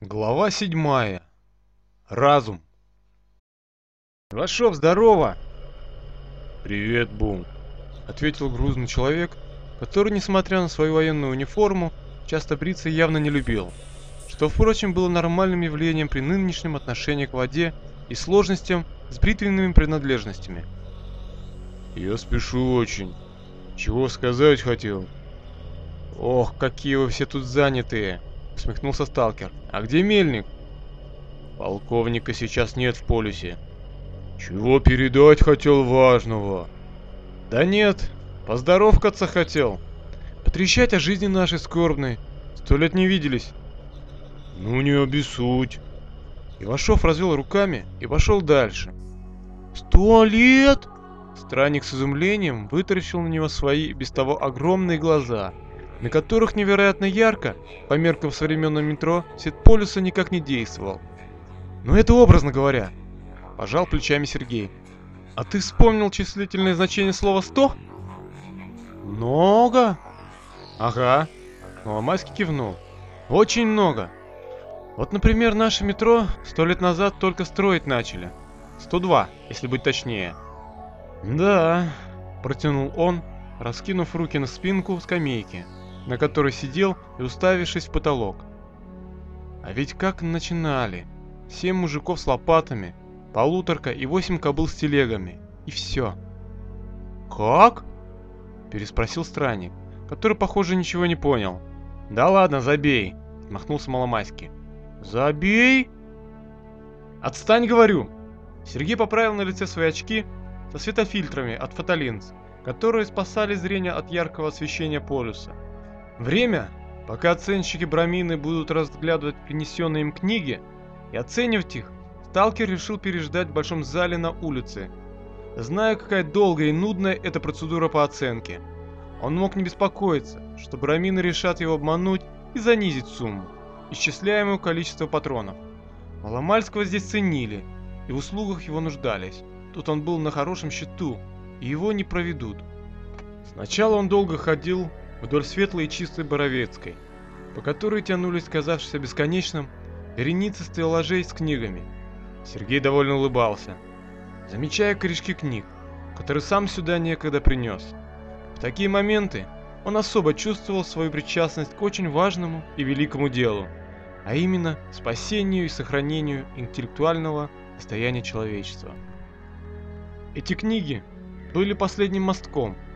Глава седьмая. Разум. «Вашов, здорово!» «Привет, Бум!» — ответил грузный человек, который, несмотря на свою военную униформу, часто бриться явно не любил, что, впрочем, было нормальным явлением при нынешнем отношении к воде и сложностям с бритвенными принадлежностями. «Я спешу очень. Чего сказать хотел?» «Ох, какие вы все тут занятые!» — усмехнулся сталкер. «А где мельник?» «Полковника сейчас нет в полюсе». «Чего передать хотел важного?» «Да нет, поздоровкаться хотел. Потрещать о жизни нашей скорбной. Сто лет не виделись». «Ну не обессудь». Ивашов развел руками и пошел дальше. «Сто лет?» Странник с изумлением вытаращил на него свои без того огромные глаза – на которых невероятно ярко, по меркам современного метро, свет полюса никак не действовал. Но это образно говоря. Пожал плечами Сергей. А ты вспомнил числительное значение слова «сто»? Много? Ага. Маломайский кивнул. Очень много. Вот, например, наше метро сто лет назад только строить начали. 102, если быть точнее. Да, протянул он, раскинув руки на спинку скамейки на которой сидел и уставившись в потолок. А ведь как начинали. Семь мужиков с лопатами, полуторка и восемь кобыл с телегами. И все. «Как?» – переспросил странник, который, похоже, ничего не понял. «Да ладно, забей!» – махнулся Маломайский. «Забей?» «Отстань, говорю!» Сергей поправил на лице свои очки со светофильтрами от фотолинз, которые спасали зрение от яркого освещения полюса. Время, пока оценщики Брамины будут разглядывать принесенные им книги и оценивать их, сталкер решил переждать в большом зале на улице. Зная, какая долгая и нудная эта процедура по оценке, он мог не беспокоиться, что Брамины решат его обмануть и занизить сумму, исчисляемую количество патронов. Маломальского здесь ценили и в услугах его нуждались. Тут он был на хорошем счету, и его не проведут. Сначала он долго ходил вдоль светлой и чистой Боровецкой, по которой тянулись, казавшиеся бесконечным, вереницы стеллажей с книгами. Сергей довольно улыбался, замечая корешки книг, которые сам сюда некогда принес. В такие моменты он особо чувствовал свою причастность к очень важному и великому делу, а именно спасению и сохранению интеллектуального состояния человечества. Эти книги были последним мостком –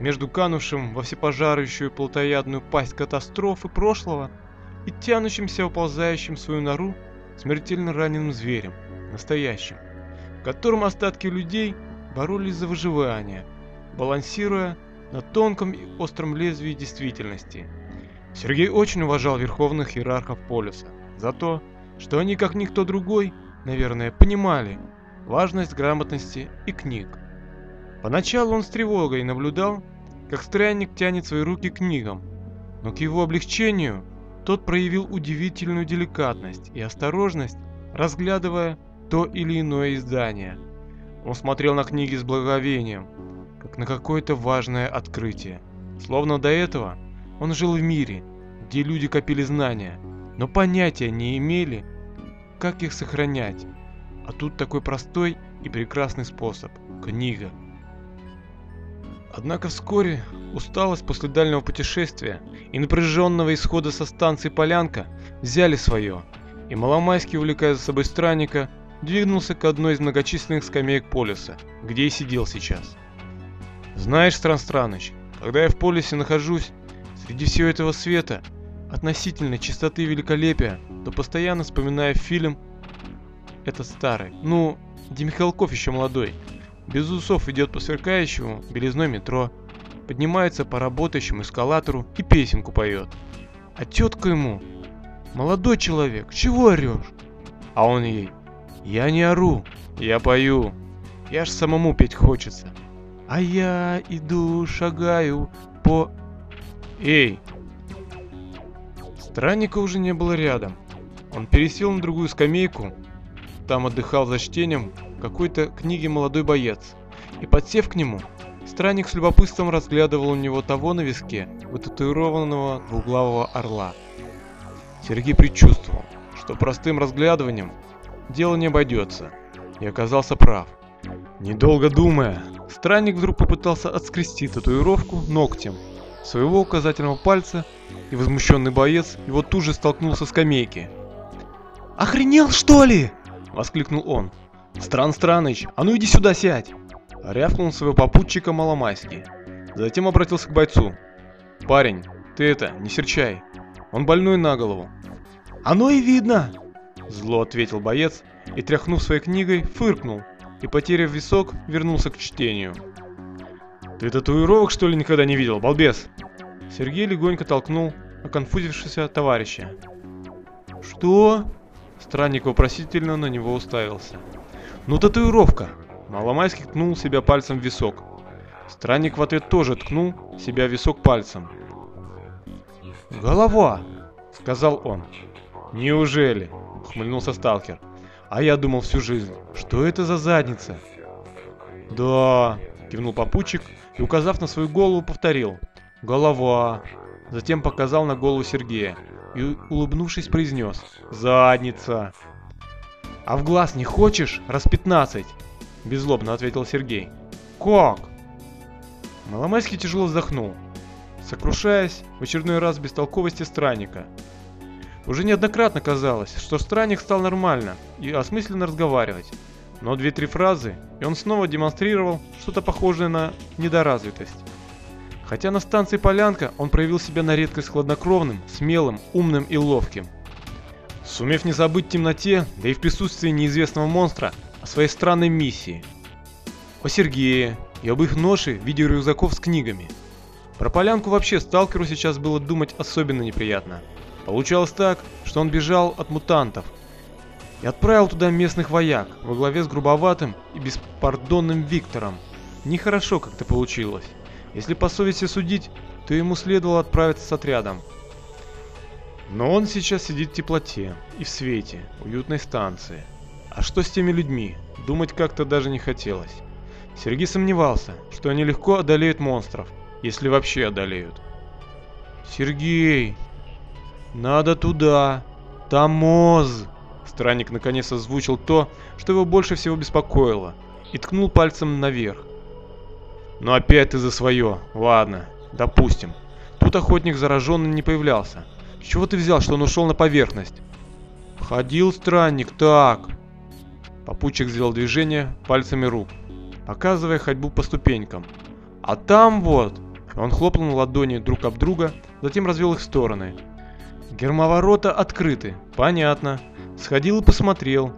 между канувшим во всепожарающую плотоядную пасть катастрофы прошлого и тянущимся уползающим в свою нору смертельно раненым зверем, настоящим, в котором остатки людей боролись за выживание, балансируя на тонком и остром лезвии действительности. Сергей очень уважал верховных иерархов полюса за то, что они, как никто другой, наверное, понимали важность грамотности и книг. Поначалу он с тревогой наблюдал, как странник тянет свои руки к книгам, но к его облегчению тот проявил удивительную деликатность и осторожность, разглядывая то или иное издание. Он смотрел на книги с благовением, как на какое-то важное открытие. Словно до этого он жил в мире, где люди копили знания, но понятия не имели, как их сохранять. А тут такой простой и прекрасный способ – книга. Однако вскоре усталость после дальнего путешествия и напряженного исхода со станции Полянка взяли свое, и Маломайский, увлекая за собой странника, двинулся к одной из многочисленных скамеек полюса, где и сидел сейчас. «Знаешь, Стран Страныч, когда я в полюсе нахожусь, среди всего этого света, относительной чистоты и великолепия, то постоянно вспоминаю фильм этот старый, ну, где Михалков еще молодой, без усов идет по сверкающему белизной метро, поднимается по работающему эскалатору и песенку поет. А тетка ему, молодой человек, чего орешь? А он ей, я не ору, я пою, я ж самому петь хочется. А я иду, шагаю по... Эй! Странника уже не было рядом. Он пересел на другую скамейку, там отдыхал за чтением какой-то книги молодой боец. И подсев к нему, странник с любопытством разглядывал у него того на виске, вытатуированного двуглавого орла. Сергей предчувствовал, что простым разглядыванием дело не обойдется, и оказался прав. Недолго думая, странник вдруг попытался отскрести татуировку ногтем своего указательного пальца, и возмущенный боец его тут же столкнулся с скамейки. «Охренел, что ли?» – воскликнул он. «Стран Страныч, а ну иди сюда сядь!» Рявкнул своего попутчика Маломайский. Затем обратился к бойцу. «Парень, ты это, не серчай. Он больной на голову». «Оно и видно!» Зло ответил боец и, тряхнув своей книгой, фыркнул и, потеряв висок, вернулся к чтению. «Ты татуировок, что ли, никогда не видел, балбес?» Сергей легонько толкнул оконфузившегося товарища. «Что?» Странник вопросительно на него уставился. «Ну татуировка!» Маломайский ткнул себя пальцем в висок. Странник в ответ тоже ткнул себя в висок пальцем. «Голова!» — сказал он. «Неужели?» — ухмыльнулся сталкер. «А я думал всю жизнь, что это за задница?» «Да!» — кивнул попутчик и, указав на свою голову, повторил. «Голова!» Затем показал на голову Сергея и, улыбнувшись, произнес. «Задница!» «А в глаз не хочешь? Раз пятнадцать!» Беззлобно ответил Сергей. «Как?» Маломайский тяжело вздохнул, сокрушаясь в очередной раз бестолковости странника. Уже неоднократно казалось, что странник стал нормально и осмысленно разговаривать, но две-три фразы, и он снова демонстрировал что-то похожее на недоразвитость. Хотя на станции Полянка он проявил себя на редкость хладнокровным, смелым, умным и ловким. Сумев не забыть в темноте, да и в присутствии неизвестного монстра, о своей странной миссии. О Сергее и об их ноше в виде рюкзаков с книгами. Про Полянку вообще сталкеру сейчас было думать особенно неприятно. Получалось так, что он бежал от мутантов и отправил туда местных вояк во главе с грубоватым и беспардонным Виктором. Нехорошо как-то получилось. Если по совести судить, то ему следовало отправиться с отрядом. Но он сейчас сидит в теплоте и в свете уютной станции. А что с теми людьми? Думать как-то даже не хотелось. Сергей сомневался, что они легко одолеют монстров, если вообще одолеют. «Сергей! Надо туда! Там Моз!» Странник наконец озвучил то, что его больше всего беспокоило, и ткнул пальцем наверх. Но опять ты за свое. Ладно, допустим. Тут охотник зараженный не появлялся. С чего ты взял, что он ушел на поверхность? Ходил странник, так. Попутчик сделал движение пальцами рук, показывая ходьбу по ступенькам. А там вот... Он хлопнул ладони друг об друга, затем развел их в стороны. Гермоворота открыты. Понятно. Сходил и посмотрел.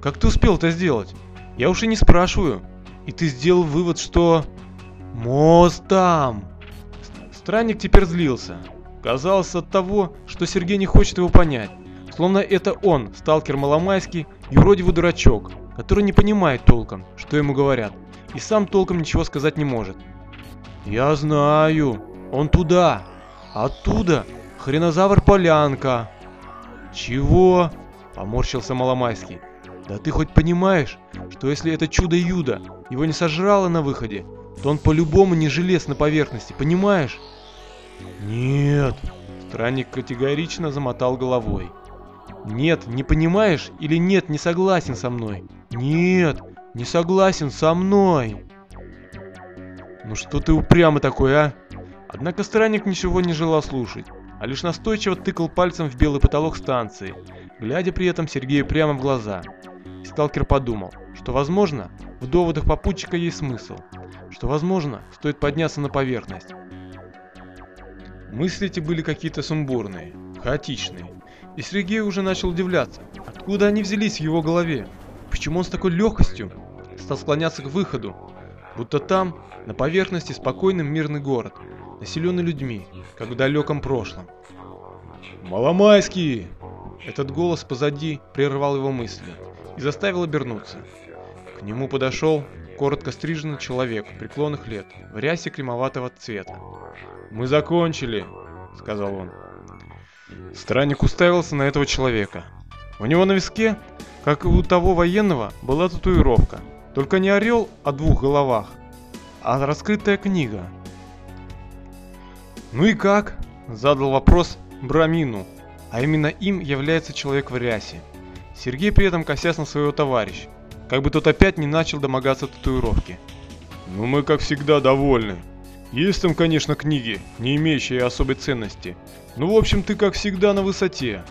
Как ты успел это сделать? Я уж и не спрашиваю. И ты сделал вывод, что... Мост там! Странник теперь злился. Казалось от того, что Сергей не хочет его понять. Словно это он, сталкер Маломайский, юродивый дурачок, который не понимает толком, что ему говорят, и сам толком ничего сказать не может. «Я знаю, он туда, оттуда, хренозавр Полянка». «Чего?» – поморщился Маломайский. «Да ты хоть понимаешь, что если это чудо-юдо его не сожрало на выходе, то он по-любому не желез на поверхности, понимаешь? Нет. Странник категорично замотал головой. Нет, не понимаешь или нет, не согласен со мной? Нет, не согласен со мной. Ну что ты упрямый такой, а? Однако странник ничего не желал слушать, а лишь настойчиво тыкал пальцем в белый потолок станции, глядя при этом Сергею прямо в глаза. Сталкер подумал, что возможно, в доводах попутчика есть смысл – что, возможно, стоит подняться на поверхность. Мысли эти были какие-то сумбурные, хаотичные, и Сергей уже начал удивляться, откуда они взялись в его голове, почему он с такой легкостью стал склоняться к выходу, будто там, на поверхности, спокойный мирный город, населенный людьми, как в далеком прошлом. «Маломайский!» Этот голос позади прервал его мысли и заставил обернуться. К нему подошел коротко стриженный человек преклонных лет, в рясе кремоватого цвета. «Мы закончили», — сказал он. Странник уставился на этого человека. У него на виске, как и у того военного, была татуировка. Только не орел о двух головах, а раскрытая книга. «Ну и как?» – задал вопрос Брамину, а именно им является человек в рясе. Сергей при этом косясь на своего товарища, как бы тот опять не начал домогаться татуировки. Ну мы как всегда довольны. Есть там, конечно, книги, не имеющие особой ценности. Ну, в общем, ты как всегда на высоте.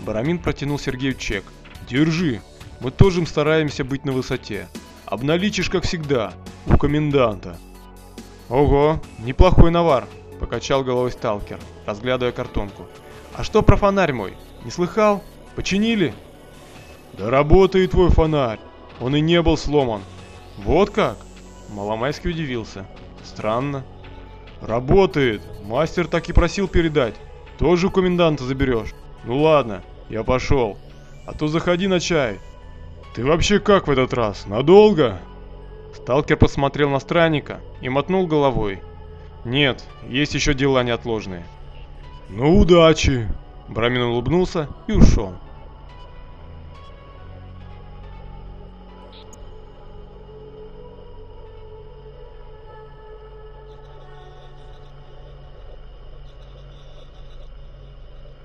Барамин протянул Сергею чек. Держи, мы тоже стараемся быть на высоте. Обналичишь, как всегда, у коменданта. Ого, неплохой навар, покачал головой сталкер, разглядывая картонку. А что про фонарь мой? Не слыхал? Починили? Да работает твой фонарь. Он и не был сломан. Вот как? Маломайский удивился. Странно. Работает. Мастер так и просил передать. Тоже у коменданта заберешь. Ну ладно, я пошел. А то заходи на чай. Ты вообще как в этот раз? Надолго? Сталкер посмотрел на странника и мотнул головой. Нет, есть еще дела неотложные. Ну удачи. Брамин улыбнулся и ушел.